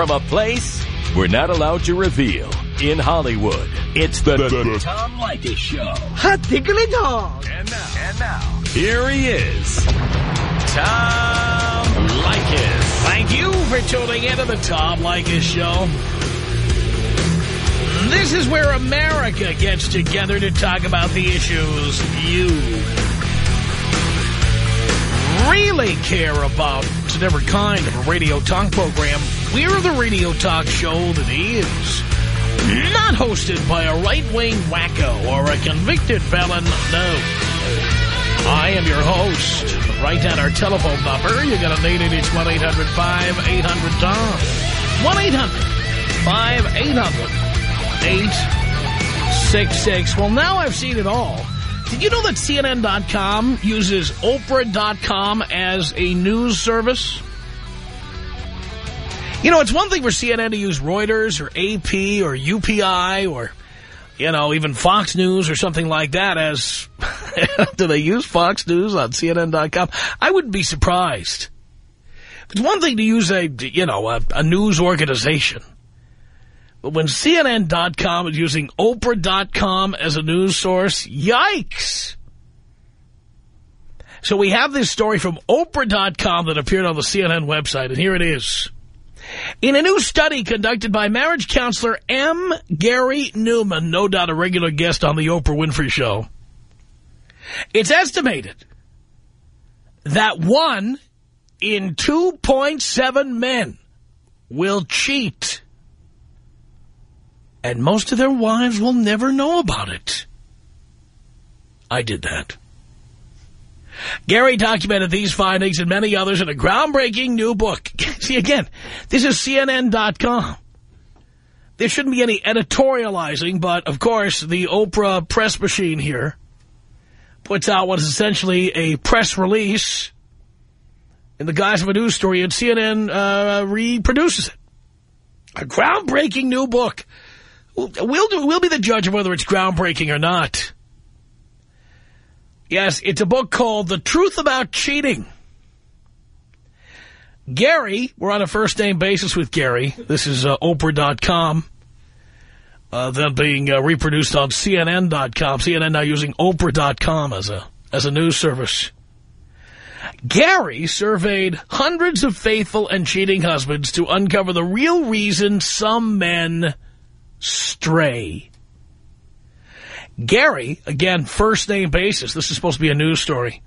From a place we're not allowed to reveal in Hollywood, it's the, the, the Tom Leykis Show. Hot tickly dog. And now, and now, here he is, Tom Leykis. Thank you for tuning in to the Tom Leykis Show. This is where America gets together to talk about the issues you really care about. It's a different kind of a radio talk program. We're the radio talk show that is not hosted by a right-wing wacko or a convicted felon. No. I am your host. Write down our telephone number. You're going to need it. It's 1-800-5800-TOM. 1-800-5800-866. Well, now I've seen it all. Did you know that CNN.com uses Oprah.com as a news service? You know, it's one thing for CNN to use Reuters or AP or UPI or, you know, even Fox News or something like that as... do they use Fox News on CNN.com? I wouldn't be surprised. It's one thing to use a, you know, a, a news organization. But when CNN.com is using Oprah.com as a news source, yikes! So we have this story from Oprah.com that appeared on the CNN website, and here it is. In a new study conducted by marriage counselor M. Gary Neuman, no doubt a regular guest on the Oprah Winfrey Show, it's estimated that one in 2.7 men will cheat and most of their wives will never know about it. I did that. Gary documented these findings and many others in a groundbreaking new book. See, again, this is CNN.com. There shouldn't be any editorializing, but, of course, the Oprah press machine here puts out what is essentially a press release in the guise of a news story, and CNN uh, reproduces it. A groundbreaking new book We'll, do, we'll be the judge of whether it's groundbreaking or not. Yes, it's a book called The Truth About Cheating. Gary, we're on a first-name basis with Gary. This is uh, Oprah.com. Uh, then being uh, reproduced on CNN.com. CNN now using Oprah.com as a, as a news service. Gary surveyed hundreds of faithful and cheating husbands to uncover the real reason some men stray. Gary, again, first name basis, this is supposed to be a news story,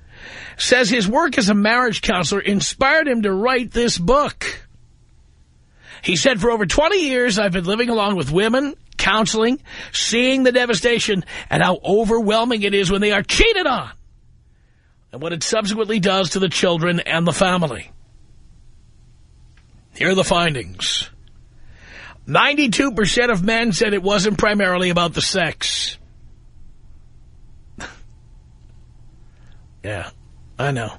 says his work as a marriage counselor inspired him to write this book. He said, for over 20 years, I've been living along with women, counseling, seeing the devastation, and how overwhelming it is when they are cheated on, and what it subsequently does to the children and the family. Here are the findings. 92% of men said it wasn't primarily about the sex. Yeah, I know.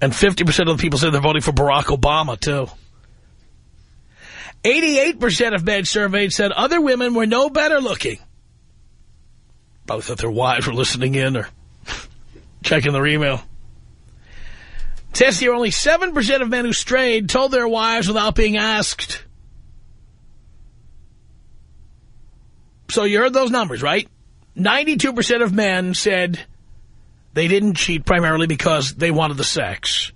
And 50% of the people said they're voting for Barack Obama, too. 88% of men surveyed said other women were no better looking. Probably thought their wives were listening in or checking their email. It here only 7% of men who strayed told their wives without being asked. So you heard those numbers, right? 92% of men said they didn't cheat primarily because they wanted the sex.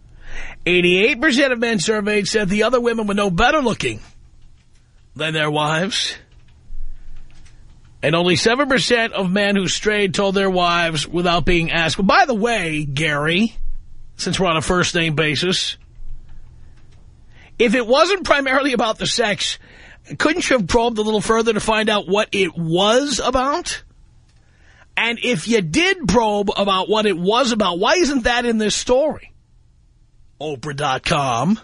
88% of men surveyed said the other women were no better looking than their wives. And only 7% of men who strayed told their wives without being asked. Well, by the way, Gary, since we're on a first-name basis, if it wasn't primarily about the sex, couldn't you have probed a little further to find out what it was about? And if you did probe about what it was about, why isn't that in this story? Oprah.com.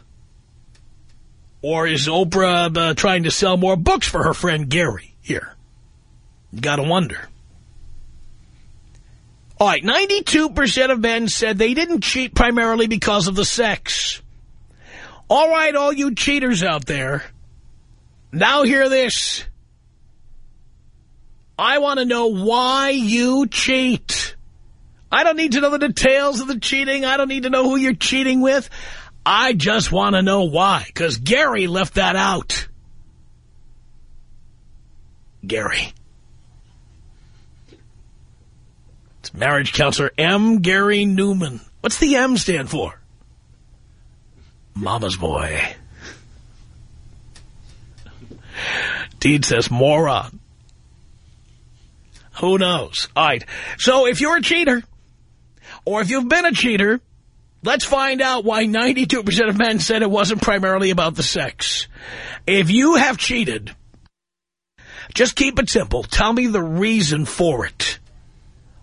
Or is Oprah uh, trying to sell more books for her friend Gary here? You gotta wonder. All right, 92% of men said they didn't cheat primarily because of the sex. All right, all you cheaters out there, now hear this. I want to know why you cheat. I don't need to know the details of the cheating. I don't need to know who you're cheating with. I just want to know why, because Gary left that out. Gary. It's marriage counselor M. Gary Neuman. What's the M stand for? Mama's boy. Deed says moron. Who knows? All right. So if you're a cheater, or if you've been a cheater, let's find out why 92% of men said it wasn't primarily about the sex. If you have cheated, just keep it simple. Tell me the reason for it.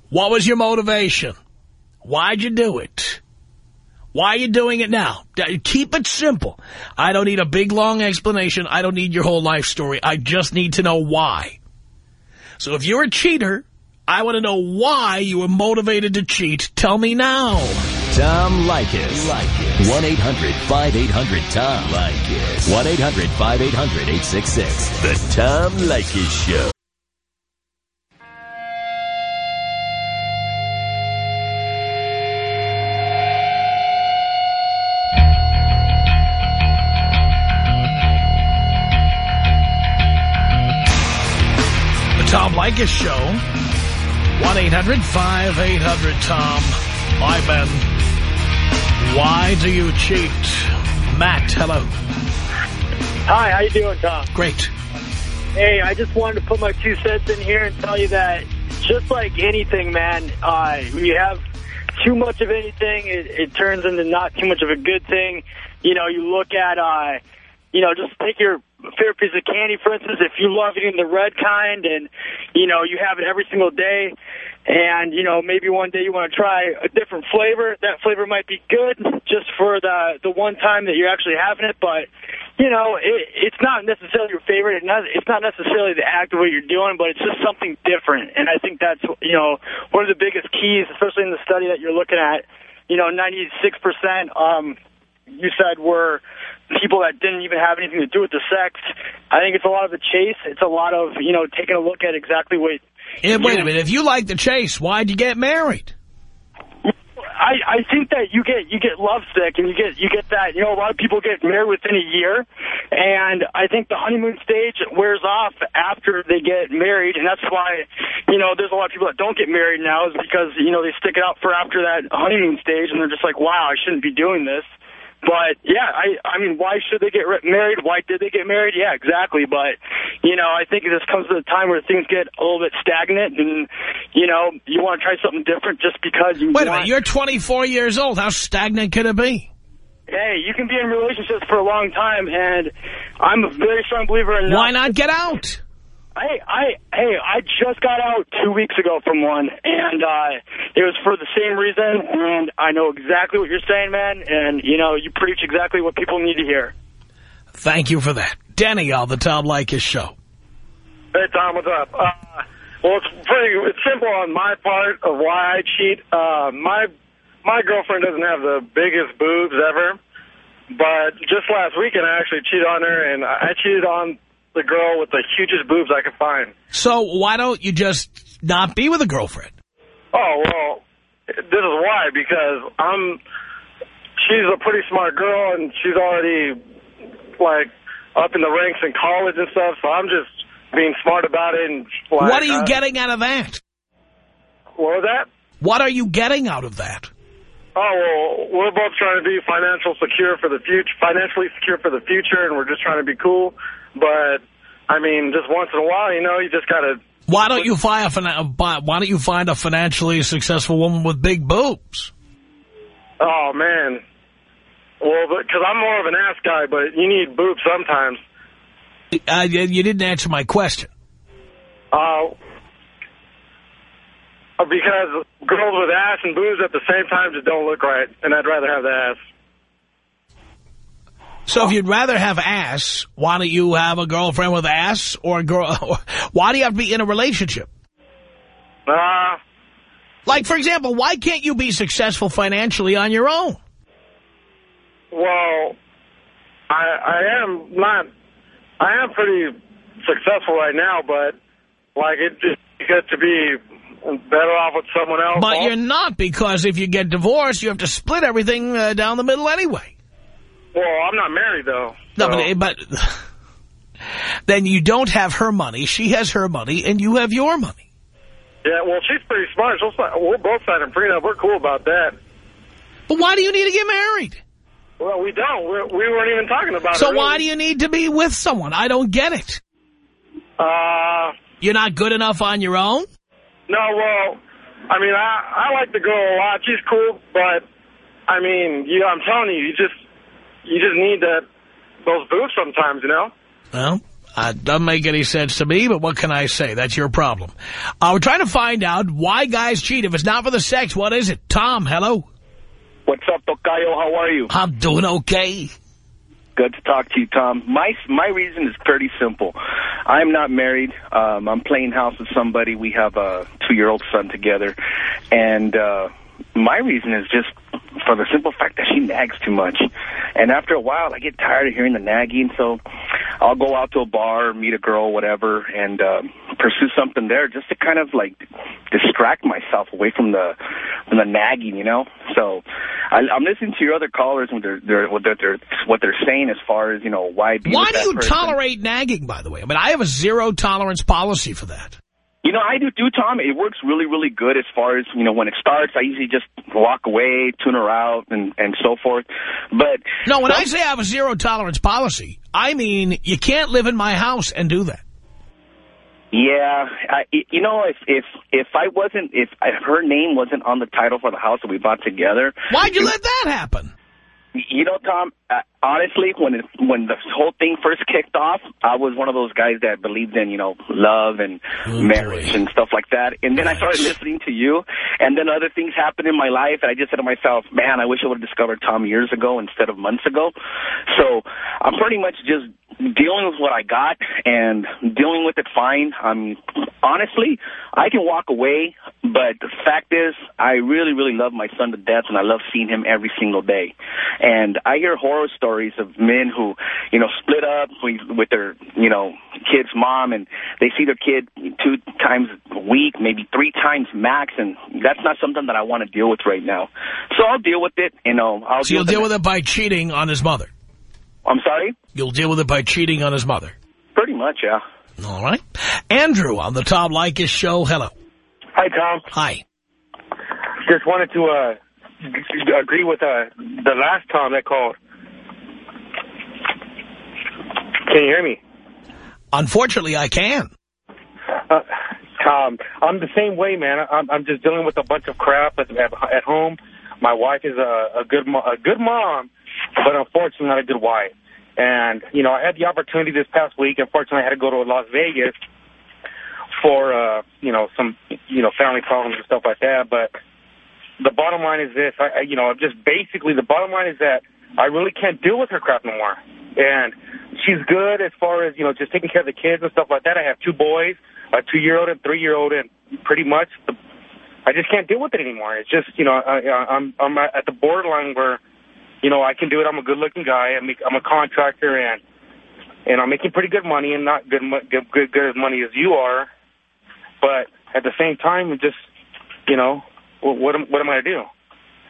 What was your motivation? Why'd you do it? Why are you doing it now? Keep it simple. I don't need a big, long explanation. I don't need your whole life story. I just need to know why. So if you're a cheater, I want to know why you were motivated to cheat. Tell me now. Tom Leykis. Leykis. 1-800-5800-TOM. Leykis. 1-800-5800-866. The Tom Leykis Show. Leykis Show. 1-800-5800-TOM. Hi, Ben. Why do you cheat? Matt, hello. Hi, how you doing, Tom? Great. Hey, I just wanted to put my two cents in here and tell you that just like anything, man, uh, when you have too much of anything, it, it turns into not too much of a good thing. You know, you look at, uh, you know, just take your favorite piece of candy, for instance, if you love eating the red kind and, you know, you have it every single day and, you know, maybe one day you want to try a different flavor, that flavor might be good just for the the one time that you're actually having it, but, you know, it, it's not necessarily your favorite. It's not necessarily the act of what you're doing, but it's just something different. And I think that's, you know, one of the biggest keys, especially in the study that you're looking at, you know, 96%, um, you said were people that didn't even have anything to do with the sex. I think it's a lot of the chase. It's a lot of, you know, taking a look at exactly what... And wait a minute. If you like the chase, why'd you get married? I, I think that you get you get lovesick and you get you get that you know a lot of people get married within a year and I think the honeymoon stage wears off after they get married and that's why you know there's a lot of people that don't get married now is because you know they stick it out for after that honeymoon stage and they're just like wow I shouldn't be doing this but, yeah, I I mean, why should they get married? Why did they get married? Yeah, exactly. But, you know, I think this comes to a time where things get a little bit stagnant and, you know, you want to try something different just because you Wait a minute, you're 24 years old. How stagnant can it be? Hey, you can be in relationships for a long time, and I'm a very strong believer in... Why not get out? Hey, I hey, I just got out two weeks ago from one, and uh, it was for the same reason. And I know exactly what you're saying, man. And you know, you preach exactly what people need to hear. Thank you for that, Danny on the Tom Leykis show. Hey, Tom, what's up? Uh, well, it's pretty it's simple on my part of why I cheat. Uh, my my girlfriend doesn't have the biggest boobs ever, but just last weekend I actually cheated on her, and I cheated on the girl with the hugest boobs I could find. So why don't you just not be with a girlfriend? Oh, well, this is why, because I'm, she's a pretty smart girl, and she's already, like, up in the ranks in college and stuff, so I'm just being smart about it. And like, What are you uh, getting out of that? What was that? What are you getting out of that? Oh, well, we're both trying to be financial secure for the future, financially secure for the future, and we're just trying to be cool. But, I mean, just once in a while, you know, you just got to... Why don't you find a why don't you find a financially successful woman with big boobs? Oh, man. Well, because I'm more of an ass guy, but you need boobs sometimes. Uh, you you didn't answer my question. Uh, because girls with ass and boobs at the same time just don't look right, and I'd rather have the ass. So if you'd rather have ass, why don't you have a girlfriend with ass or a girl? Why do you have to be in a relationship? Uh, Like, for example, why can't you be successful financially on your own? well, I, I am not, I am pretty successful right now, but, like, it just good to be better off with someone else. But you're not, because if you get divorced, you have to split everything uh, down the middle anyway. I'm not married, though. No, so. but, but then you don't have her money, she has her money, and you have your money. Yeah, well, she's pretty smart. She'll, we'll both sign a prenup. We're cool about that. But why do you need to get married? Well, we don't. We're, we weren't even talking about it. So really. why do you need to be with someone? I don't get it. Uh, You're not good enough on your own? no, well, I mean, I, I like the girl a lot. She's cool, but, I mean, you, I'm telling you, you just, you just need that, those boots sometimes, you know? Well, it doesn't make any sense to me, but what can I say? That's your problem. Uh, we're trying to find out why guys cheat. If it's not for the sex, what is it? Tom, hello? What's up, Tocayo? How are you? I'm doing okay. Good to talk to you, Tom. My my reason is pretty simple. I'm not married. Um, I'm playing house with somebody. We have a two-year-old son together. And uh, my reason is just for the simple fact that she nags too much. And after a while, I get tired of hearing the nagging, so I'll go out to a bar, meet a girl, whatever, and uh, pursue something there just to kind of, like, distract myself away from the from the nagging, you know? So I, I'm listening to your other callers and they're, they're, what, they're, what they're saying as far as, you know, why be Why do you person. tolerate nagging, by the way? I mean, I have a zero tolerance policy for that. You know, I do too, Tom. It works really, really good as far as, you know, when it starts, I usually just walk away, tune her out, and, and so forth. But... No, when I say I have a zero tolerance policy, I mean you can't live in my house and do that. Yeah, I, you know, if if if I wasn't, if her name wasn't on the title for the house that we bought together, Why'd you let that happen? You know, Tom, uh, honestly, when it, when the whole thing first kicked off, I was one of those guys that believed in, you know, love and Oh, marriage boy. and stuff like that. And then I started listening to you, and then other things happened in my life, and I just said to myself, man, I wish I would have discovered Tom years ago instead of months ago. So I'm pretty much just dealing with what I got and dealing with it fine. I'm honestly, I can walk away, but the fact is, I really, really love my son to death, and I love seeing him every single day. And I hear horror stories of men who, you know, split up with with their, you know, kid's mom, and they see their kid two times a week, maybe three times max, and that's not something that I want to deal with right now. So I'll deal with it, you know. I'll So you'll deal deal with it by cheating on his mother. I'm sorry? You'll deal with it by cheating on his mother. Pretty much, yeah. All right. Andrew on the Tom Leykis show. Hello. Hi, Tom. Hi. Just wanted to uh, agree with uh, the last Tom that called. Can you hear me? Unfortunately, I can. Uh, Tom, I'm the same way, man. I'm, I'm just dealing with a bunch of crap at, at, at home. My wife is a, a good mo a good mom, but unfortunately not a good wife. And, you know, I had the opportunity this past week. Unfortunately, I had to go to Las Vegas for, uh, you know, some, you know, family problems and stuff like that. But the bottom line is this. I, you know, just basically the bottom line is that I really can't deal with her crap no more. And she's good as far as, you know, just taking care of the kids and stuff like that. I have two boys, a two-year-old and three-year-old, and pretty much the, I just can't deal with it anymore. It's just, you know, I- I'm I'm at the borderline where, you know, I can do it. I'm a good-looking guy. I make, I'm a contractor, and and I'm making pretty good money, and not good good good, good as money as you are. But at the same time, just, you know, what what am, what am I going to do?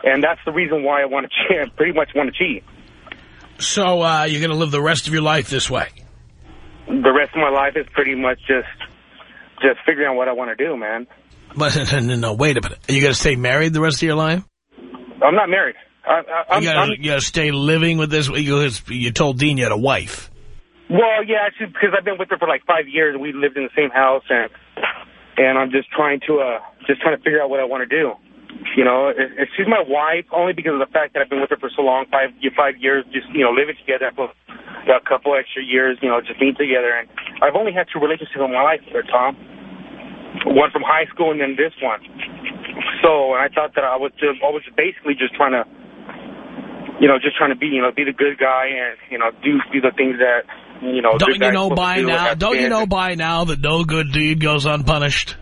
And that's the reason why I want to cheat. Pretty much want to cheat. So uh, you're going to live the rest of your life this way. The rest of my life is pretty much just just figuring out what I want to do, man. But no, no, wait a minute. Are you going to stay married the rest of your life? I'm not married. I, I, I'm, You I'm, got to stay living with this? You, you told Dean you had a wife. Well, yeah, actually, because I've been with her for like five years, and we lived in the same house, and and I'm just trying to uh just trying to figure out what I want to do. You know, it, she's my wife only because of the fact that I've been with her for so long, five five years, just you know, living together for a couple extra years, you know, just being together, and I've only had two relationships in my life here, Tom. One from high school, and then this one. So and I thought that I was just, I was basically just trying to you know, just trying to be, you know, be the good guy and, you know, do do the things that, you know, Don't you know by do, now? Don't you know by now that no good deed goes unpunished?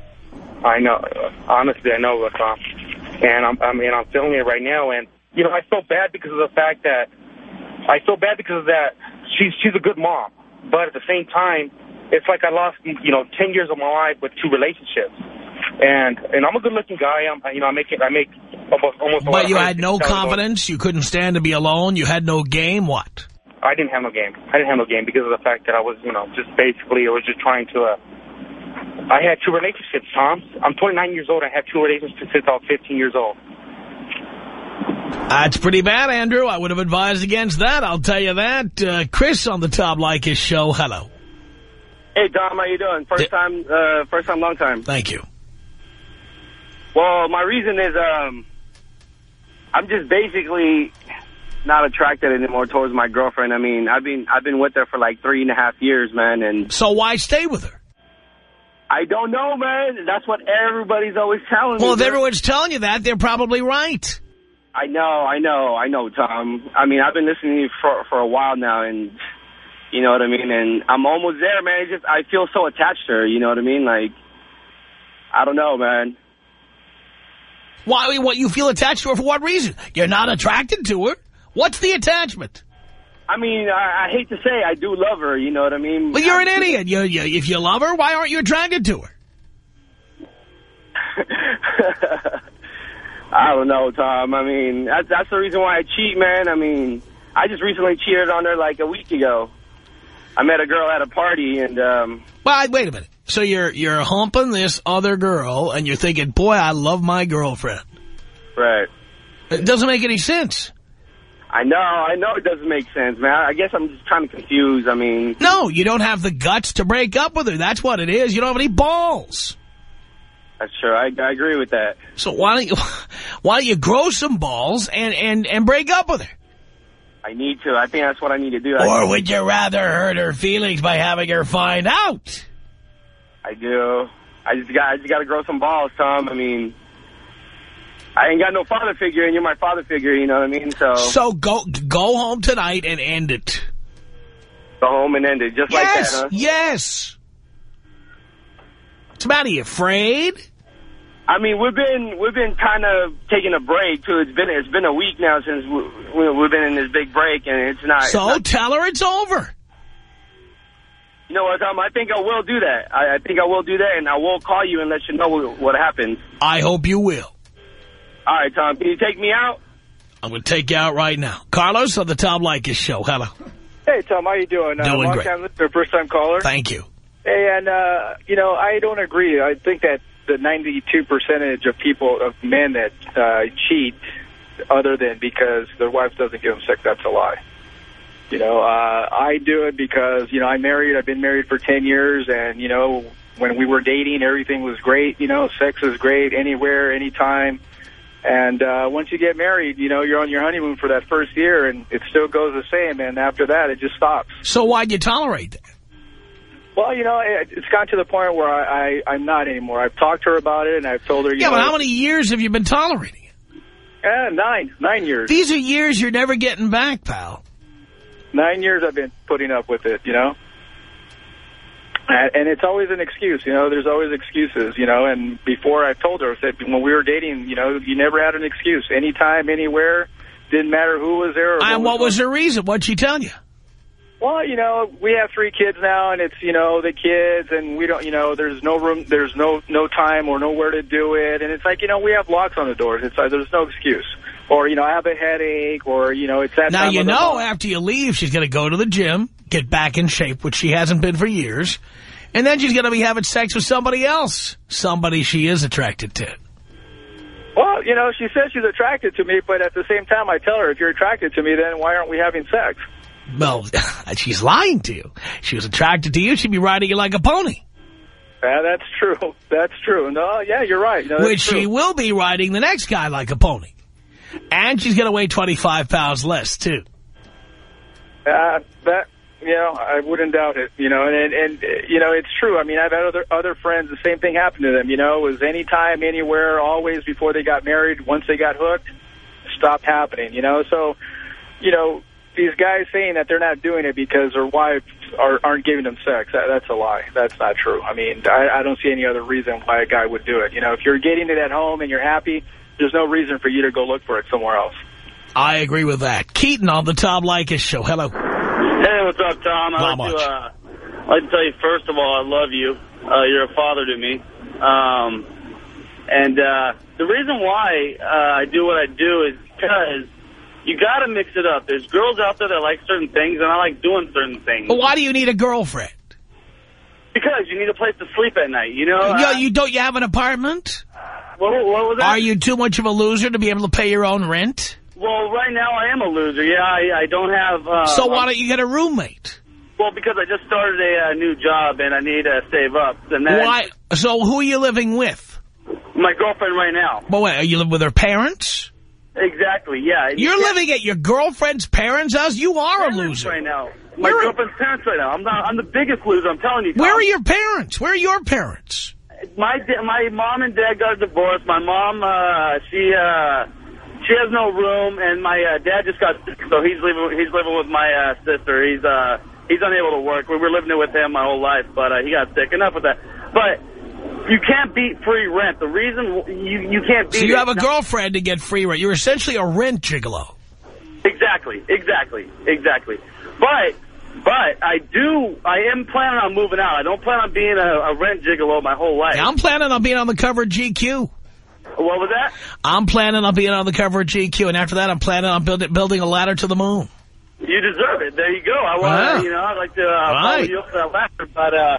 I know. Honestly, I know, Tom. Um, and I'm, I mean, I'm feeling it right now. And, you know, I feel bad because of the fact that, I feel bad because of that she's, she's a good mom. But at the same time, it's like I lost, you know, 10 years of my life with two relationships. And, and I'm a good looking guy. I'm, you know, I make it, I make almost, almost a lot But of you had no confidence. You couldn't stand to be alone. You had no game. What? I didn't have no game. I didn't have no game because of the fact that I was, you know, just basically I was just trying to. Uh, I had two relationships, Tom. I'm 29 years old. I had two relationships since I was 15 years old. That's pretty bad, Andrew. I would have advised against that. I'll tell you that. Uh, Chris on the Tom Leykis show. Hello. Hey, Tom. How you doing? First time, uh, first time, long time. Thank you. Well, my reason is um, I'm just basically not attracted anymore towards my girlfriend. I mean, I've been I've been with her for like three and a half years, man. And so why stay with her? I don't know, man. That's what everybody's always telling well, me. Well, if everyone's telling you that, they're probably right. I know, I know, I know, Tom. I mean, I've been listening to you for for a while now, and you know what I mean. And I'm almost there, man. It's just I feel so attached to her. You know what I mean? Like, I don't know, man. Why? What you feel attached to her for? What reason? You're not attracted to her. What's the attachment? I mean, I, I hate to say I do love her. You know what I mean? Well, you're an idiot. You, you, if you love her, why aren't you attracted to her? I don't know, Tom. I mean, that's, that's the reason why I cheat, man. I mean, I just recently cheated on her like a week ago. I met a girl at a party, and... um Well, wait a minute. So you're you're humping this other girl, and you're thinking, boy, I love my girlfriend. Right. It doesn't make any sense. I know, I know it doesn't make sense, man. I guess I'm just kind of confused. I mean... No, you don't have the guts to break up with her. That's what it is. You don't have any balls. That's true. I, I agree with that. So why don't you why don't you grow some balls and, and, and break up with her? I need to. I think that's what I need to do. Or would you rather hurt her feelings by having her find out? I do. I just got I just got to grow some balls, Tom. I mean, I ain't got no father figure, and you're my father figure. You know what I mean? So so go go home tonight and end it. Go home and end it, just yes, like that, huh? Yes. What's the matter? You afraid? I mean, we've been we've been kind of taking a break too. It's been it's been a week now since we, we've been in this big break, and it's not. So it's not, tell her it's over. You know what, Tom? I think I will do that. I, I think I will do that, and I will call you and let you know what, what happens. I hope you will. All right, Tom. Can you take me out? I'm going to take you out right now. Carlos on the Tom Leykis show. Hello. Hey, Tom. How you doing? Doing uh, long great. time listener, first time caller. Thank you. Hey, and, uh, you know, I don't agree. I think that the 92 percentage of people, of men that uh, cheat, other than because their wife doesn't give them sex, that's a lie. You know, uh, I do it because, you know, I'm married. I've been married for 10 years, and, you know, when we were dating, everything was great. You know, sex is great anywhere, anytime. And uh, once you get married, you know, you're on your honeymoon for that first year, and it still goes the same. And after that, it just stops. So why'd you tolerate that? Well, you know, it, it's gotten to the point where I, I, I'm not anymore. I've talked to her about it, and I've told her, you Yeah, know, but how many years have you been tolerating it? Eh, nine. Nine years. These are years you're never getting back, pal. Nine years I've been putting up with it, you know. And, and it's always an excuse, you know. There's always excuses, you know. And before I told her, I said, when we were dating, you know, you never had an excuse. Anytime, anywhere, didn't matter who was there. Or And what was was her reason? What'd she tell you? Well, you know, we have three kids now, and it's, you know, the kids, and we don't, you know, there's no room, there's no no time or nowhere to do it. And it's like, you know, we have locks on the doors. It's like, there's no excuse. Or, you know, I have a headache, or, you know, it's that Now, you know month. after you leave, she's going to go to the gym, get back in shape, which she hasn't been for years. And then she's going to be having sex with somebody else. Somebody she is attracted to. Well, you know, she says she's attracted to me, but at the same time, I tell her, if you're attracted to me, then why aren't we having sex? Well, she's lying to you. She was attracted to you, she'd be riding you like a pony. Yeah, that's true. That's true. No, yeah, you're right. No, Which she will be riding the next guy like a pony. And she's going to weigh 25 pounds less, too. Uh, that, you know, I wouldn't doubt it. You know, and, and you know, it's true. I mean, I've had other other friends. The same thing happened to them. You know, it was anytime, anywhere, always before they got married. Once they got hooked, stopped happening. You know, so you know, these guys saying that they're not doing it because their wives are, aren't giving them sex. That, that's a lie. That's not true. I mean, I, I don't see any other reason why a guy would do it. You know, if you're getting it at home and you're happy, there's no reason for you to go look for it somewhere else. I agree with that. Keaton on the Tom Leykis show. Hello. Hey, what's up, Tom? I'd Not like much. to, uh, I'd like to tell you, first of all, I love you. Uh, you're a father to me. Um, and uh, the reason why uh, I do what I do is because You got to mix it up. There's girls out there that like certain things, and I like doing certain things. But why do you need a girlfriend? Because you need a place to sleep at night, you know? Yo, Uh, you don't you have an apartment? What, what was that? Are you too much of a loser to be able to pay your own rent? Well, right now I am a loser. Yeah, I, I don't have... Uh, so why don't you get a roommate? Well, because I just started a uh, new job, and I need to save up. And then Why? So who are you living with? My girlfriend right now. But wait, are you living with her parents? Exactly, yeah. You You're can't- living at your girlfriend's parents' house? You are a loser. right now. My Where- girlfriend's parents right now. I'm not. I'm the biggest loser. I'm telling you. Tom. Where are your parents? Where are your parents? My my mom and dad got divorced. My mom, uh, she uh, she has no room, and my uh, dad just got sick, so he's living he's living with my uh, sister. He's uh he's unable to work. We were living it with him my whole life, but uh, he got sick. Enough with that. But you can't beat free rent. The reason you you can't beat So you have a girlfriend to get free rent. You're essentially a rent gigolo. Exactly, exactly, exactly. But, but I do, I am planning on moving out. I don't plan on being a, a rent gigolo my whole life. I'm planning on being on the cover of GQ. What was that? I'm planning on being on the cover of GQ, and after that, I'm planning on build, building a ladder to the moon. You deserve it. There you go. I want Wow. to, you know, I'd like to uh, follow you up that ladder. But, uh,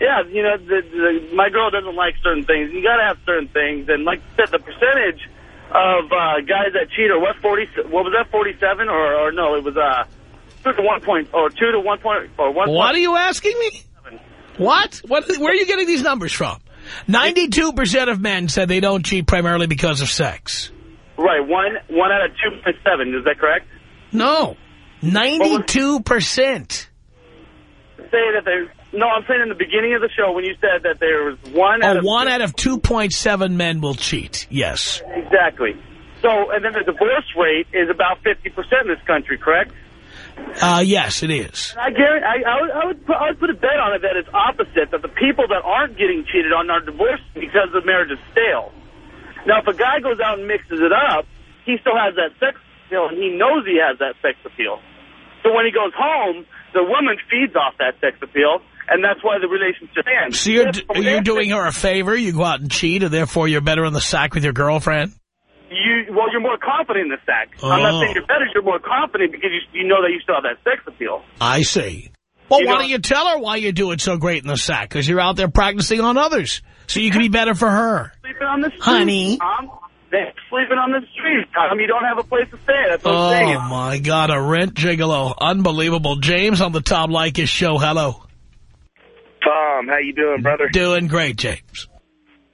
yeah, you know, the, the, my girl doesn't like certain things. You got to have certain things. And like I said, the percentage of uh, guys that cheat are what, 40, what was that, 47? Or, or no, it was uh, 2 to 1 point, or 2 to 1 point, or 1 What point. are you asking me? What? What? Where are you getting these numbers from? 92% of men said they don't cheat primarily because of sex. Right, one, one out of 2.7. Is that correct? No. 92%. say that there's no. I'm saying in the beginning of the show when you said that there was one. Oh, out Oh, of one out of 2.7 men will cheat. Yes. exactly. So and then the divorce rate is about 50 percent in this country, correct? Uh, yes, it is. I guarantee. I, I, would, I would. Put, I would put a bet on it that it's opposite. That the people that aren't getting cheated on are divorced because the marriage is stale. Now, if a guy goes out and mixes it up, he still has that sex appeal, and he knows he has that sex appeal. So when he goes home, the woman feeds off that sex appeal, and that's why the relationship ends. So you're, you're doing her a favor. You go out and cheat, and therefore you're better in the sack with your girlfriend? You well, you're more confident in the sex. I'm Oh. not saying oh. you're better. You're more confident because you, you know that you still have that sex appeal. I see. Well, You why know- don't you tell her why you're doing so great in the sack? Because you're out there practicing on others. So you can be better for her. Sleeping on the street, Honey. Tom. They're sleeping on the street. Tom, you don't have a place to stay. That's what Oh, I'm saying. my God, a rent gigolo. Unbelievable. James on the Tom Leykis show. Hello. Tom, how you doing, brother? Doing great, James.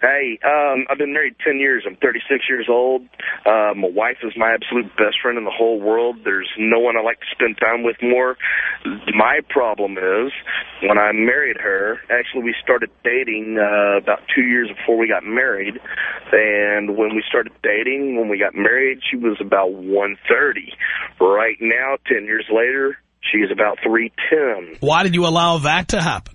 Hey, um, I've been married 10 years. I'm 36 years old. Uh, my wife is my absolute best friend in the whole world. There's no one I like to spend time with more. My problem is, when I married her, actually we started dating uh, about two years before we got married. And when we started dating, when we got married, she was about 130. Right now, 10 years later, she's about 310. Why did you allow that to happen?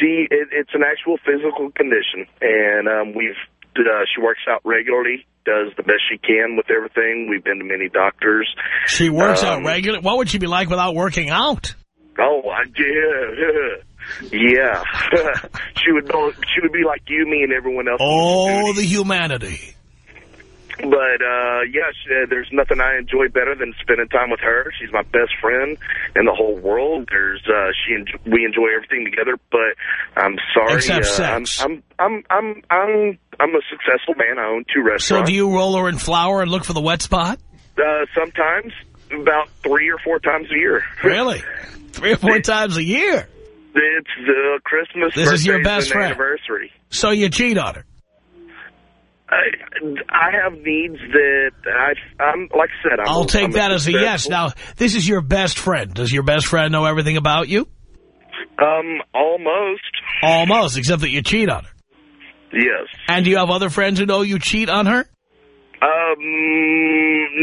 She, it, it's an actual physical condition, and um, we've. Uh, she works out regularly, does the best she can with everything. We've been to many doctors. She works out Um, regularly. What would she be like without working out? Oh, I, yeah, yeah. she would. She would be like you, me, and everyone else. Oh, the humanity. But uh, yeah, she, uh, there's nothing I enjoy better than spending time with her. She's my best friend in the whole world. There's uh, she en we enjoy everything together. But I'm sorry, Except uh, sex. I'm, I'm I'm I'm I'm I'm a successful man. I own two restaurants. So do you roll her in flour and look for the wet spot? Uh, sometimes about three or four times a year. Really? Three or four times a year. It's the Christmas. This is your best friend. anniversary. So you cheat on her. I, I have needs that I, I'm, like I said, I'm I'll take I'm that as a yes. Now, this is your best friend. Does your best friend know everything about you? Um, almost. Almost, except that you cheat on her. Yes. And do you have other friends who know you cheat on her? Um,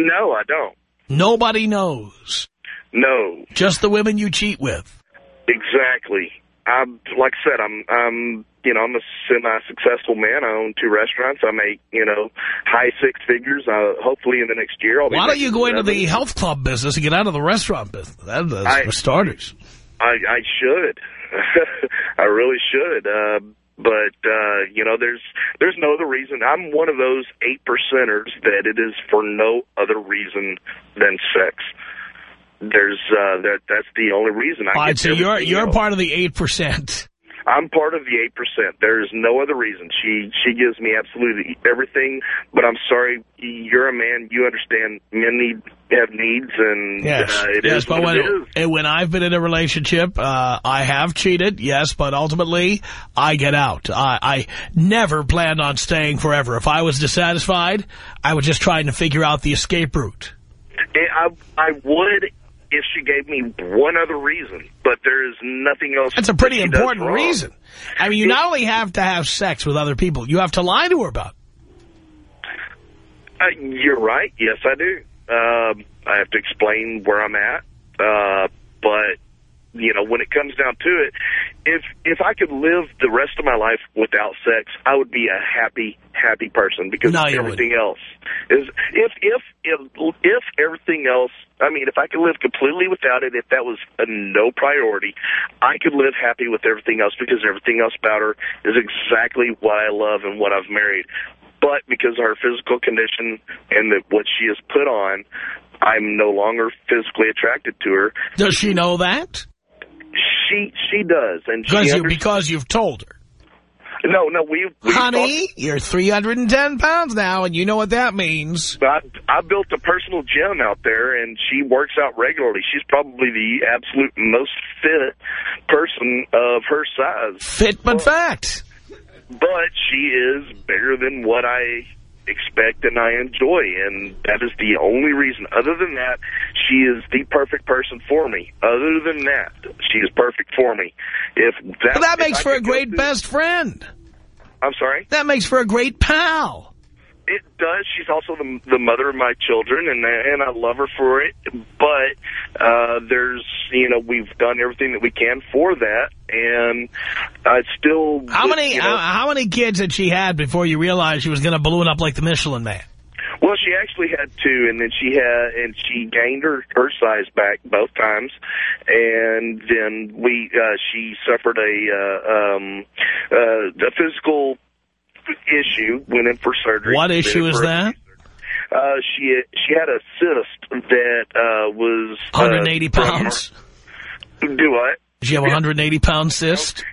no, I don't. Nobody knows. No, Just the women you cheat with. exactly. I'm, like I said, I'm, I'm, you know, I'm a semi-successful man. I own two restaurants. I make, you know, high six figures. Uh, hopefully in the next year, I'll be Why don't you go into the health club business and get out of the restaurant business? That, that's I- for starters. I, I should. I really should. Uh, But uh, you know, there's there's no other reason. I'm one of those eight percenters that it is for no other reason than sex. There's uh, that that's the only reason. I All right, get so you're you're part of the 8%. I'm part of the eight percent. There is no other reason. She she gives me absolutely everything. But I'm sorry, you're a man. You understand. Men need have needs, and Yes, uh, it yes, is but what when, it is. when I've been in a relationship, uh, I have cheated, yes, but ultimately, I get out. I, I never planned on staying forever. If I was dissatisfied, I was just trying to figure out the escape route. I I would if she gave me one other reason, but there is nothing else. That's a pretty that important reason. I mean, you not only have to have sex with other people, you have to lie to her about it. Uh, you're right. Yes, I do. Um, I have to explain where I'm at. Uh, but you know, when it comes down to it, if if I could live the rest of my life without sex, I would be a happy, happy person because No, everything else is if if if if everything else. I mean, if I could live completely without it, if that was a no priority, I could live happy with everything else because everything else about her is exactly what I love and what I've married. But because of her physical condition and the, what she has put on, I'm no longer physically attracted to her. Does she know that? She she does, and she you, because you've told her. No no we we Honey, you're 310 pounds now, and you know what that means. I, I built a personal gym out there, and she works out regularly. She's probably the absolute most fit person of her size. Fit but fat. But she is bigger than what I expect and I enjoy, and that is the only reason. Other than that, she is the perfect person for me. Other than that, she is perfect for me. If that, Well, that makes I for a great best friend. I'm sorry. That makes for a great pal. It does. She's also the the mother of my children, and and I love her for it. But uh, there's, you know, we've done everything that we can for that, and I still. How many you know- how, how many kids had she had before you realized she was going to balloon up like the Michelin Man? Well, she actually had two, and then she had, and she gained her her size back both times, and then we, uh, she suffered a uh, um, uh, a physical issue, went in for surgery. What issue is that? Uh, she she had a cyst that uh, was uh, 180 from pounds. Do what? Did you have a 180 pound cyst?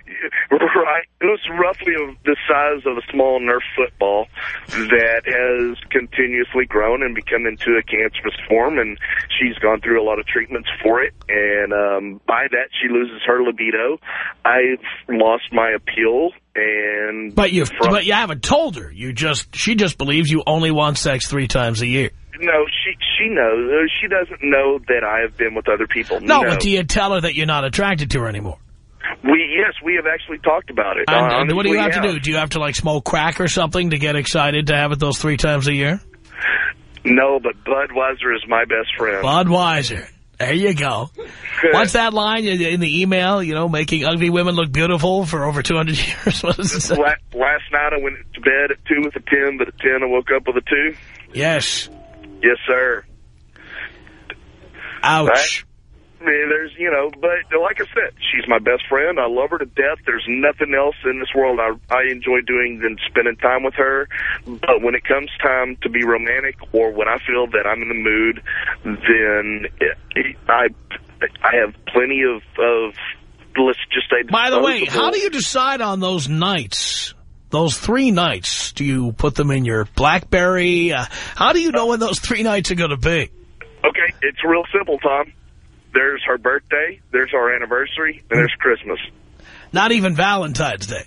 Right. It was roughly of the size of a small Nerf football that has continuously grown and become into a cancerous form, and she's gone through a lot of treatments for it, and um, by that she loses her libido. I've lost my appeal, and But you but you haven't told her. You just she just believes you only want sex three times a year. no, she she knows. Uh, She doesn't know that I have been with other people. No, but do you tell her that you're not attracted to her anymore? we yes, we have actually talked about it. And, what do you have to do? Do you have to like smoke crack or something to get excited to have it those three times a year? No, but Budweiser is my best friend. Budweiser. There you go. What's that line in the email? You know, making ugly women look beautiful for over 200 years. What does it say? La- last night I went to bed at 2 with a 10, but at 10 I woke up with a 2. Yes. Yes, sir. Ouch. Right? There's, you know, but like I said, she's my best friend. I love her to death. There's nothing else in this world I, I enjoy doing than spending time with her. But when it comes time to be romantic or when I feel that I'm in the mood, then it, it, I I have plenty of, of let's just say By the way, how do you decide on those nights? Those three nights? Do you put them in your BlackBerry? Uh, how do you know when those three nights are going to be? Okay, it's real simple, Tom. There's her birthday, there's our anniversary, and there's Christmas. Not even Valentine's Day.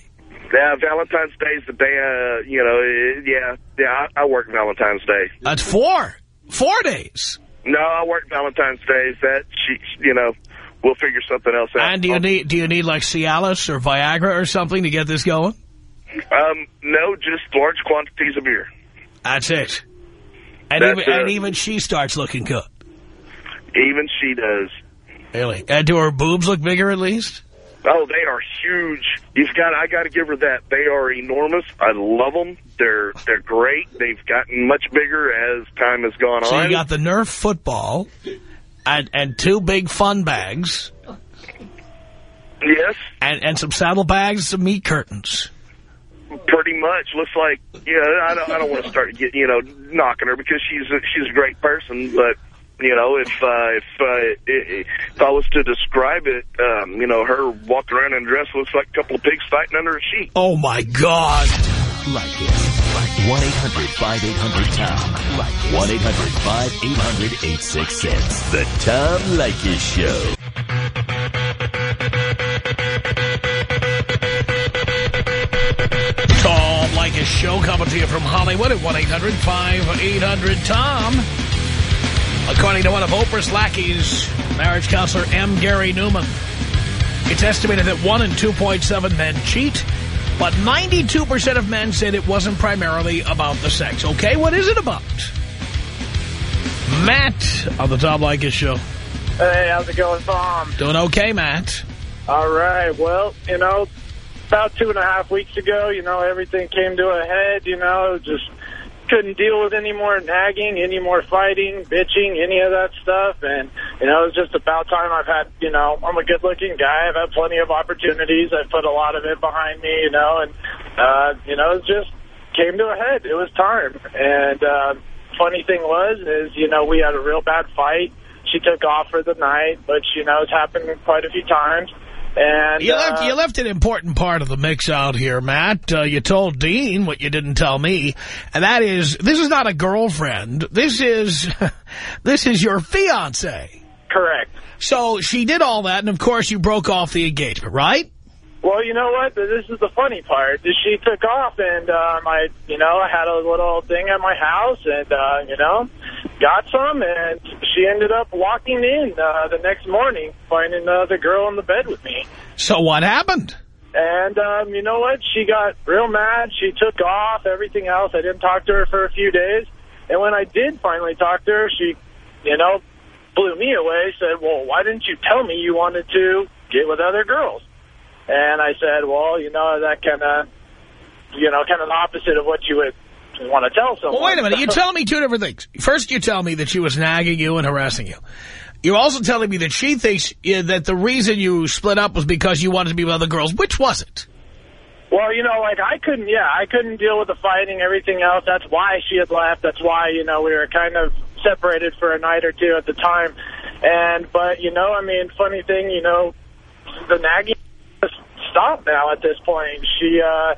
Yeah, Valentine's Day is the day, uh, you know, yeah, yeah, I, I work Valentine's Day. That's four. Four days. No, I work Valentine's Days. That, she, you know, we'll figure something else out. And do you need do you need like Cialis or Viagra or something to get this going? Um, no, just large quantities of beer. That's it. And even, and even she starts looking good. Even she does. Really? And do her boobs look bigger at least? Oh, they are huge. You've got. I got to give her that. They are enormous. I love them. They're they're great. They've gotten much bigger as time has gone So on. you got the Nerf football and and two big fun bags yes. and and some saddlebags, some meat curtains. Pretty much looks like you know I don't I don't want to start get you know knocking her because she's a, she's a great person, but you know if uh, if uh, if I was to describe it, um, you know her walking around in a dress looks like a couple of pigs fighting under a sheet. Oh my God! Like it. Like 1-800-5800-TOM. Like 1-800-5800-866. The Tom Leykis Show. Leykis Show coming to you from Hollywood at 1-800-5800-TOM. According to one of Oprah's lackeys, marriage counselor M. Gary Neuman, it's estimated that 1 in 2.7 men cheat, but 92% of men said it wasn't primarily about the sex. Okay, what is it about? Matt on the Tom Leykis Show. Hey, how's it going, Tom? Doing okay, Matt. All right. Well, you know, about two and a half weeks ago, you know, everything came to a head, you know, just couldn't deal with any more nagging, any more fighting, bitching, any of that stuff. And, you know, it was just about time I've had, you know, I'm a good-looking guy. I've had plenty of opportunities. I've put a lot of it behind me, you know, and, uh, you know, it just came to a head. It was time. And uh, funny thing was is, you know, we had a real bad fight. She took off for the night, but, you know, it's happened quite a few times. And You left, uh, you left an important part of the mix out here, Matt. Uh, you told Dean what you didn't tell me, and that is, this is not a girlfriend. This is, this is your fiance. Correct. So she did all that, and of course you broke off the engagement, right? Well, you know what? This is the funny part. She took off, and um, I, you know, I had a little thing at my house, and uh, you know, got some, and she ended up walking in uh, the next morning, finding uh, the girl in the bed with me. So what happened? And um, you know what? She got real mad. She took off. Everything else. I didn't talk to her for a few days, and when I did finally talk to her, she, you know, blew me away. Said, "Well, why didn't you tell me you wanted to get with other girls?" And I said, well, you know, that kind of, you know, kind of the opposite of what you would want to tell someone. Well, wait a minute. You tell me two different things. First, you tell me that she was nagging you and harassing you. You're also telling me that she thinks that the reason you split up was because you wanted to be with other girls. Which was it? Well, you know, like I couldn't, yeah, I couldn't deal with the fighting, everything else. That's why she had left. That's why, you know, we were kind of separated for a night or two at the time. And, but, you know, I mean, funny thing, you know, the nagging stopped now at this point. She, uh,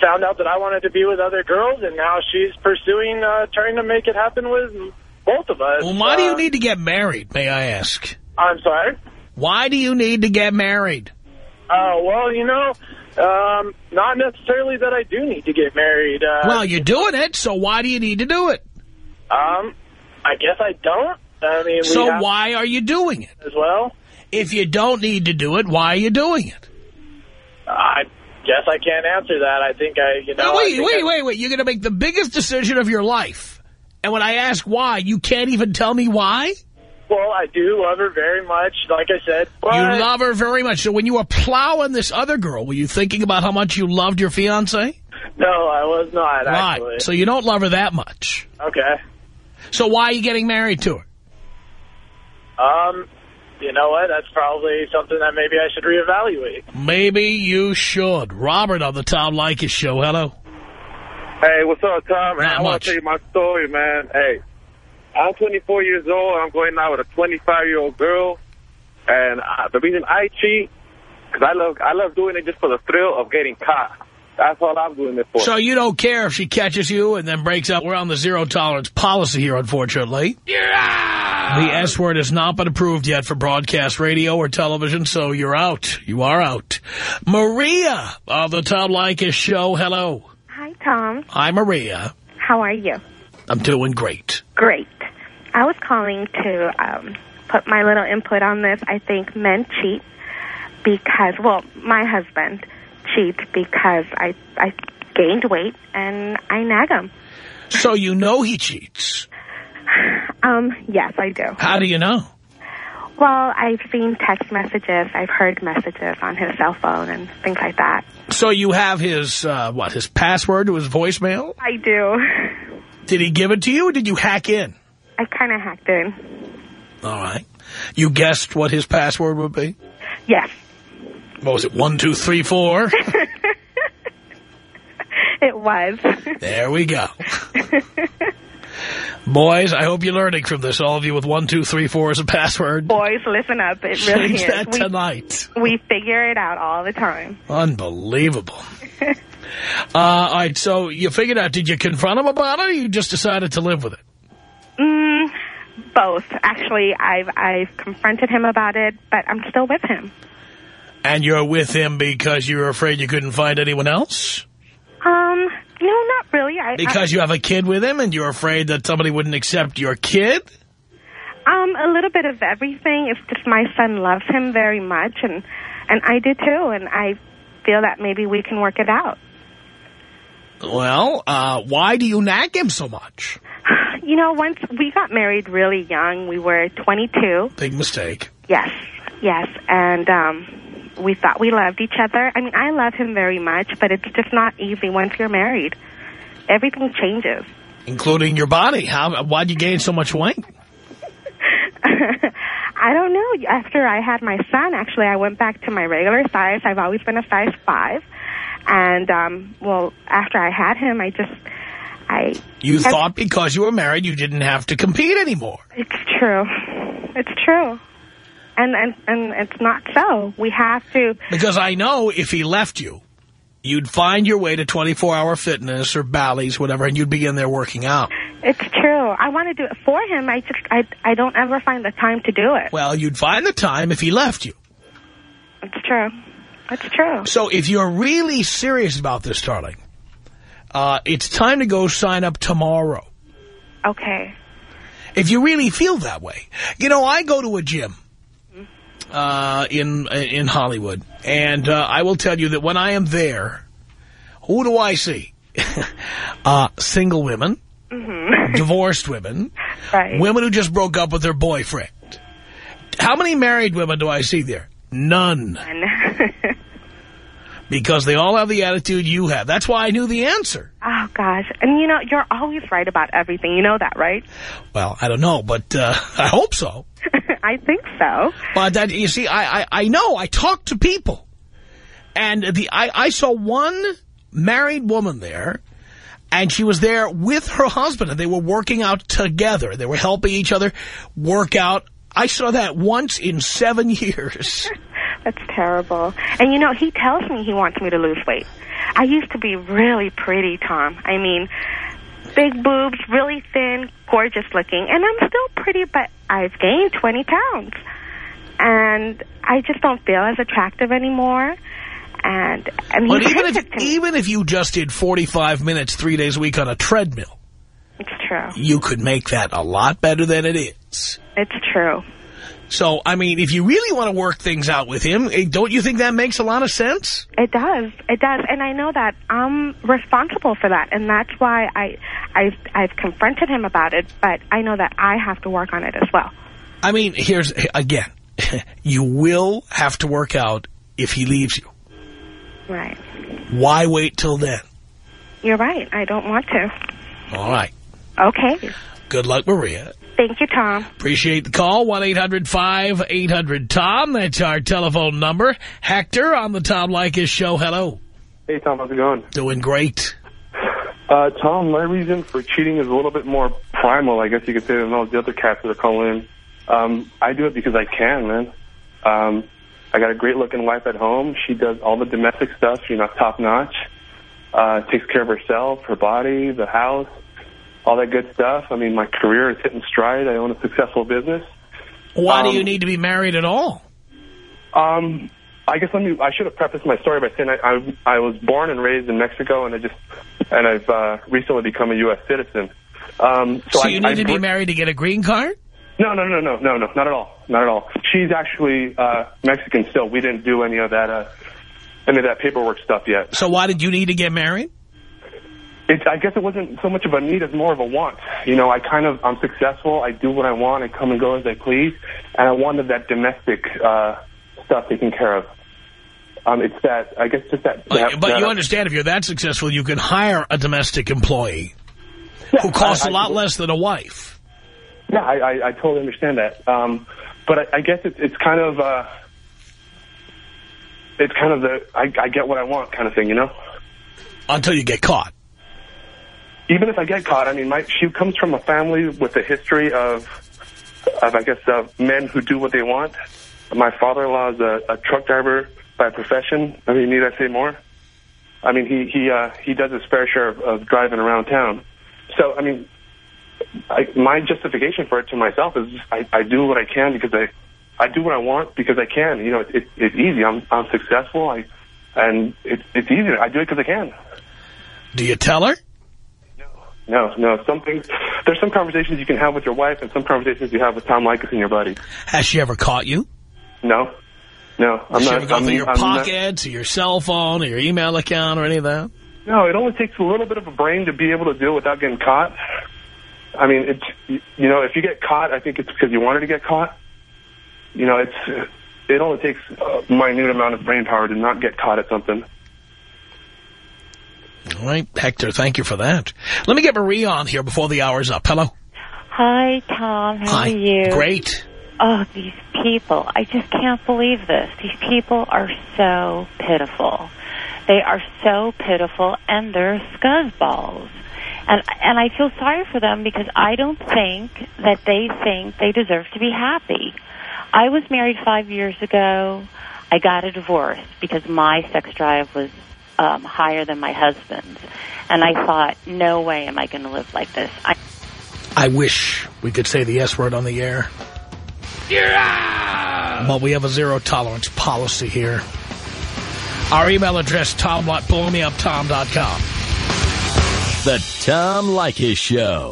found out that I wanted to be with other girls, and now she's pursuing, uh, trying to make it happen with both of us. Well, why do Uh, you need to get married, may I ask? I'm sorry? Why do you need to get married? Oh, well, you know, um, not necessarily that I do need to get married. Uh, well, you're doing it, so why do you need to do it? Um, I guess I don't. I mean, So why are you doing it? as well. If you don't need to do it, why are you doing it? I guess I can't answer that. I think I, you know. Now, wait, wait, I- wait, wait. You're going to make the biggest decision of your life. And when I ask why, you can't even tell me why? Well, I do love her very much, like I said. But, You love her very much. So when you were plowing this other girl, were you thinking about how much you loved your fiancé? No, I was not, Right. actually. So you don't love her that much. Okay. So why are you getting married to her? Um, you know what? That's probably something that maybe I should reevaluate. Maybe you should. Robert on the Tom Leykis show. Hello. Hey, what's up, Tom? Man, Not I want to tell you my story, man. Hey, I'm 24 years old. I'm going out with a 25-year-old girl, and uh, the reason I cheat, because I love, I love doing it just for the thrill of getting caught. That's all I'm doing it for. So you don't care if she catches you and then breaks up. We're on the zero tolerance policy here, unfortunately. The S word has not been approved yet for broadcast radio or television, so you're out. You are out. Maria of the Tom Leykis show. Hello. Hi, Tom. Hi, Maria. How are you? I'm doing great. Great. I was calling to um, put my little input on this. I think men cheat because, well, my husband cheats because I I gained weight and I nag him. So you know he cheats. Um, yes, I do. How do you know? Well, I've seen text messages. I've heard messages on his cell phone and things like that. So you have his, uh, what, his password to his voicemail? I do. Did he give it to you or did you hack in? I kind of hacked in. All right. You guessed what his password would be? Yes. What was it, one, two, three, four? it was. There we go. Boys, I hope you're learning from this, all of you with one, two, three, four as a password. Boys, listen up. It really Change is. that we, tonight. we figure it out all the time. Unbelievable. uh, all right, so you figured out, did you confront him about it or you just decided to live with it? Mm, both. Actually, I've I've confronted him about it, but I'm still with him. And you're with him because you were afraid you couldn't find anyone else? Um, no, not really. I, Because you have a kid with him and you're afraid that somebody wouldn't accept your kid? Um, a little bit of everything. It's just my son loves him very much, and and I do too, and I feel that maybe we can work it out. Well, uh, why do you nag him so much? You know, once we got married really young, we were 22. Big mistake. Yes, yes, and um, we thought we loved each other. I mean, I love him very much, but it's just not easy once you're married. Everything changes. Including your body. How? Why'd you gain so much weight? I don't know. After I had my son, actually, I went back to my regular size. I've always been a size five, and um, well, after I had him, I just, I. You thought because you were married you didn't have to compete anymore. It's true. It's true. And, and and it's not so. We have to. Because I know if he left you, you'd find your way to 24-hour fitness or Bally's, whatever, and you'd be in there working out. It's true. I want to do it for him. I just I I don't ever find the time to do it. Well, you'd find the time if he left you. It's true. It's true. So if you're really serious about this, darling, uh, it's time to go sign up tomorrow. Okay. If you really feel that way. You know, I go to a gym uh, in in Hollywood, and uh, I will tell you that when I am there, who do I see? uh, single women, divorced women, Right. women who just broke up with their boyfriend. How many married women do I see there? None. Because they all have the attitude you have. That's why I knew the answer. oh gosh. And you know, you're always right about everything. You know that, right? Well, I don't know, but uh, I hope so. I think so. But that you see, I, I, I know. I talk to people, and the I, I saw one married woman there, and she was there with her husband, and they were working out together. They were helping each other work out. I saw that once in seven years. That's terrible. And you know, he tells me he wants me to lose weight. I used to be really pretty, Tom. I mean, big boobs, really thin, gorgeous looking. And I'm still pretty, but I've gained 20 pounds. And I just don't feel as attractive anymore. And, and But even if it to me. even if you just did 45 minutes three days a week on a treadmill, It's true. you could make that a lot better than it is. It's true. So, I mean, if you really want to work things out with him, eh, don't you think that makes a lot of sense? It does. It does. And I know that I'm responsible for that. And that's why I, I've, I've confronted him about it. But I know that I have to work on it as well. I mean, here's, again, you will have to work out if he leaves you. Right. Why wait till then? You're right. I don't want to. All right. Okay. Good luck, Maria. Thank you, Tom. Appreciate the call. 1-800-5800-TOM. That's our telephone number. Hector on the Tom Leykis show. Hello. Hey, Tom, how's it going? Doing great. Uh, Tom, my reason for cheating is a little bit more primal, I guess you could say, than all the other cats that are calling in. Um, I do it because I can, man. Um, I got a great-looking wife at home. She does all the domestic stuff, She's not top-notch. Uh, takes care of herself, her body, the house, all that good stuff. I mean, my career is hitting stride. I own a successful business. Why do Um, you need to be married at all? Um, I guess let me. I should have prefaced my story by saying I, I, I was born and raised in Mexico, and I just and I've uh, recently become a U.S. citizen. Um, so So I, you need I to be married to get a green card? No, no, no, no, no, no, not at all, not at all. She's actually uh, Mexican still. We didn't do any of that, uh, any of that paperwork stuff yet. So why did you need to get married? It, I guess it wasn't so much of a need as more of a want. You know, I kind of, I'm successful. I do what I want. I come and go as I please. And I wanted that domestic uh, stuff taken care of. Um, it's that, I guess just that. But, that- but that- you understand if you're that successful, you can hire a domestic employee who costs I- a lot I- less than a wife. Yeah, I, I, I totally understand that. Um, but I, I guess it's, it's kind of, uh, it's kind of the, I, I get what I want kind of thing, you know? Until you get caught. Even if I get caught, I mean, my she comes from a family with a history of, of I guess, of men who do what they want. My father-in-law is a, a truck driver by profession. I mean, need I say more? I mean, he he uh, he does his fair share of, of driving around town. So, I mean, I, my justification for it to myself is I, I do what I can because I I do what I want because I can. You know, it, it, it's easy. I'm I'm successful. I and it, it's easy. I do it because I can. Do you tell her? No, no. Some things, there's some conversations you can have with your wife and some conversations you have with Tom Leykis and your buddy. Has she ever caught you? No, no. I'm she not, ever go I'm, through your I'm not- pockets, or your cell phone, or your email account, or any of that? No, it only takes a little bit of a brain to be able to do it without getting caught. I mean, it's you know, if you get caught, I think it's because you wanted to get caught. You know, it's it only takes a minute amount of brain power to not get caught at something. All right, Hector, thank you for that. Let me get Marie on here before the hour's up. Hello. Hi, Tom. How Hi. are you? Great. Oh, these people. I just can't believe this. These people are so pitiful. They are so pitiful, and they're scuzzballs. And and I feel sorry for them because I don't think that they think they deserve to be happy. I was married five years ago. I got a divorce because my sex drive was um, higher than my husband's, and I thought, no way am I going to live like this. I I wish we could say the S word on the air. Yeah! But we have a zero tolerance policy here. Our email address, tom at blowmeuptom.com. The Tom Leykis Show.